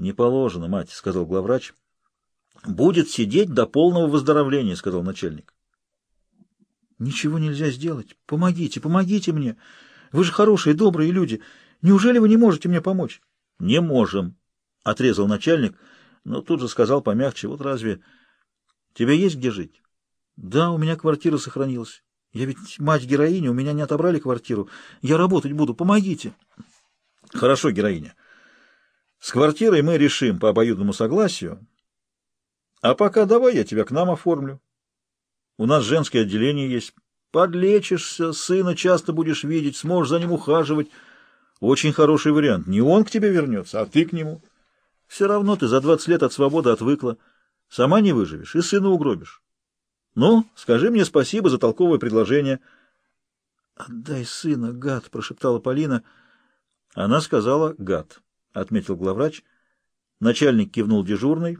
Не положено, мать, — сказал главврач. Будет сидеть до полного выздоровления, — сказал начальник. Ничего нельзя сделать. Помогите, помогите мне. Вы же хорошие, добрые люди. Неужели вы не можете мне помочь? Не можем, — отрезал начальник, но тут же сказал помягче. Вот разве... Тебе есть где жить? Да, у меня квартира сохранилась. Я ведь мать героини, у меня не отобрали квартиру. Я работать буду, помогите. Хорошо, героиня. С квартирой мы решим по обоюдному согласию. А пока давай я тебя к нам оформлю. У нас женское отделение есть. Подлечишься, сына часто будешь видеть, сможешь за ним ухаживать. Очень хороший вариант. Не он к тебе вернется, а ты к нему. Все равно ты за двадцать лет от свободы отвыкла. Сама не выживешь и сына угробишь. Ну, скажи мне спасибо за толковое предложение. — Отдай сына, гад, — прошептала Полина. Она сказала «гад», — отметил главврач. Начальник кивнул дежурной.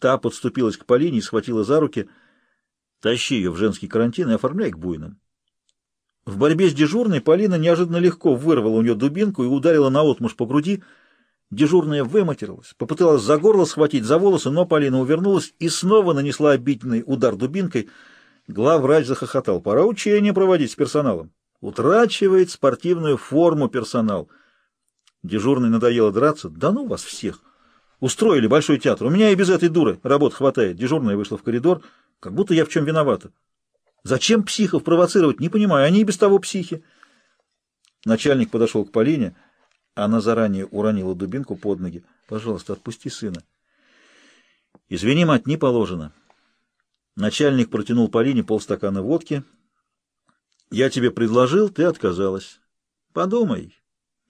Та подступилась к Полине и схватила за руки. «Тащи ее в женский карантин и оформляй к буйным». В борьбе с дежурной Полина неожиданно легко вырвала у нее дубинку и ударила наотмашь по груди. Дежурная выматерилась, попыталась за горло схватить за волосы, но Полина увернулась и снова нанесла обидный удар дубинкой. Главврач захохотал. «Пора учение проводить с персоналом». Утрачивает спортивную форму персонал. Дежурный надоело драться. Да ну вас всех! Устроили большой театр. У меня и без этой дуры работ хватает. Дежурная вышла в коридор, как будто я в чем виновата. Зачем психов провоцировать, не понимаю. Они и без того психи. Начальник подошел к Полине. Она заранее уронила дубинку под ноги. Пожалуйста, отпусти сына. Извини, мать, не положено. Начальник протянул Полине полстакана водки. Я тебе предложил, ты отказалась. Подумай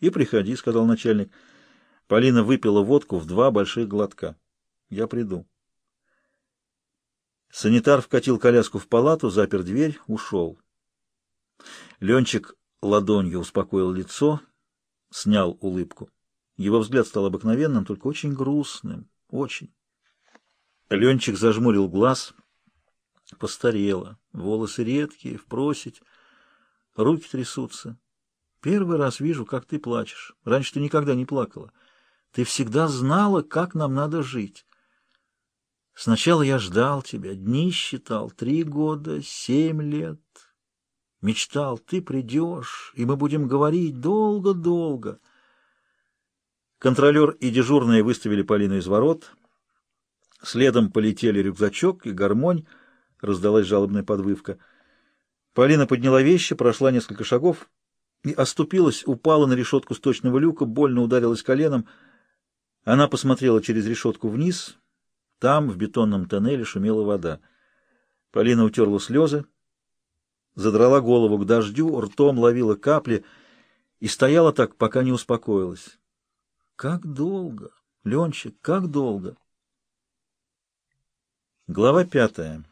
и приходи, — сказал начальник. Полина выпила водку в два больших глотка. Я приду. Санитар вкатил коляску в палату, запер дверь, ушел. Ленчик ладонью успокоил лицо, снял улыбку. Его взгляд стал обыкновенным, только очень грустным, очень. Ленчик зажмурил глаз, постарела, волосы редкие, в просить. Руки трясутся. Первый раз вижу, как ты плачешь. Раньше ты никогда не плакала. Ты всегда знала, как нам надо жить. Сначала я ждал тебя, дни считал, три года, семь лет. Мечтал, ты придешь, и мы будем говорить долго-долго. Контролер и дежурные выставили Полину из ворот. Следом полетели рюкзачок и гармонь. Раздалась жалобная подвывка — Полина подняла вещи, прошла несколько шагов и оступилась, упала на решетку сточного люка, больно ударилась коленом. Она посмотрела через решетку вниз. Там, в бетонном тоннеле, шумела вода. Полина утерла слезы, задрала голову к дождю, ртом ловила капли и стояла так, пока не успокоилась. Как долго, Ленчик, как долго? Глава пятая.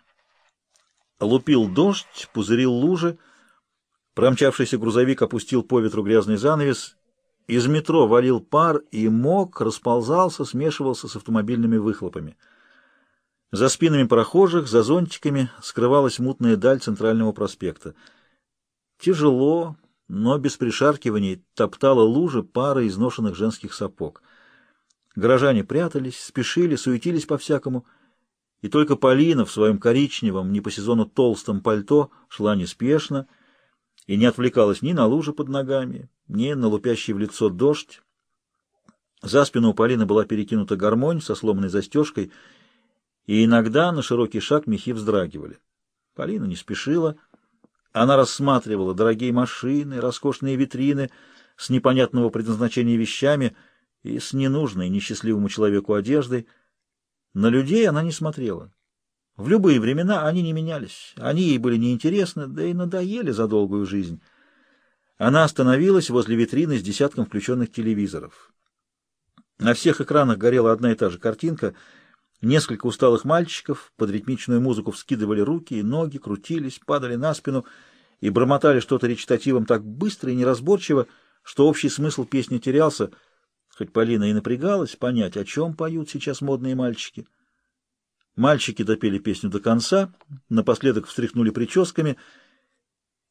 Лупил дождь, пузырил лужи. Промчавшийся грузовик опустил по ветру грязный занавес. Из метро валил пар и мог, расползался, смешивался с автомобильными выхлопами. За спинами прохожих, за зонтиками скрывалась мутная даль центрального проспекта. Тяжело, но без пришаркиваний топтала лужи пара изношенных женских сапог. Горожане прятались, спешили, суетились по-всякому — и только Полина в своем коричневом, не по сезону толстом пальто шла неспешно и не отвлекалась ни на лужи под ногами, ни на лупящий в лицо дождь. За спину у Полины была перекинута гармонь со сломанной застежкой, и иногда на широкий шаг мехи вздрагивали. Полина не спешила. Она рассматривала дорогие машины, роскошные витрины с непонятного предназначения вещами и с ненужной несчастливому человеку одеждой — на людей она не смотрела. В любые времена они не менялись, они ей были неинтересны, да и надоели за долгую жизнь. Она остановилась возле витрины с десятком включенных телевизоров. На всех экранах горела одна и та же картинка. Несколько усталых мальчиков под ритмичную музыку вскидывали руки и ноги, крутились, падали на спину и бормотали что-то речитативом так быстро и неразборчиво, что общий смысл песни терялся — Хоть Полина и напрягалась понять, о чем поют сейчас модные мальчики. Мальчики допели песню до конца, напоследок встряхнули прическами,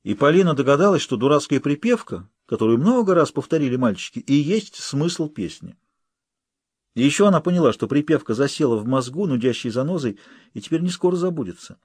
и Полина догадалась, что дурацкая припевка, которую много раз повторили мальчики, и есть смысл песни. И еще она поняла, что припевка засела в мозгу, нудящей занозой, и теперь не скоро забудется.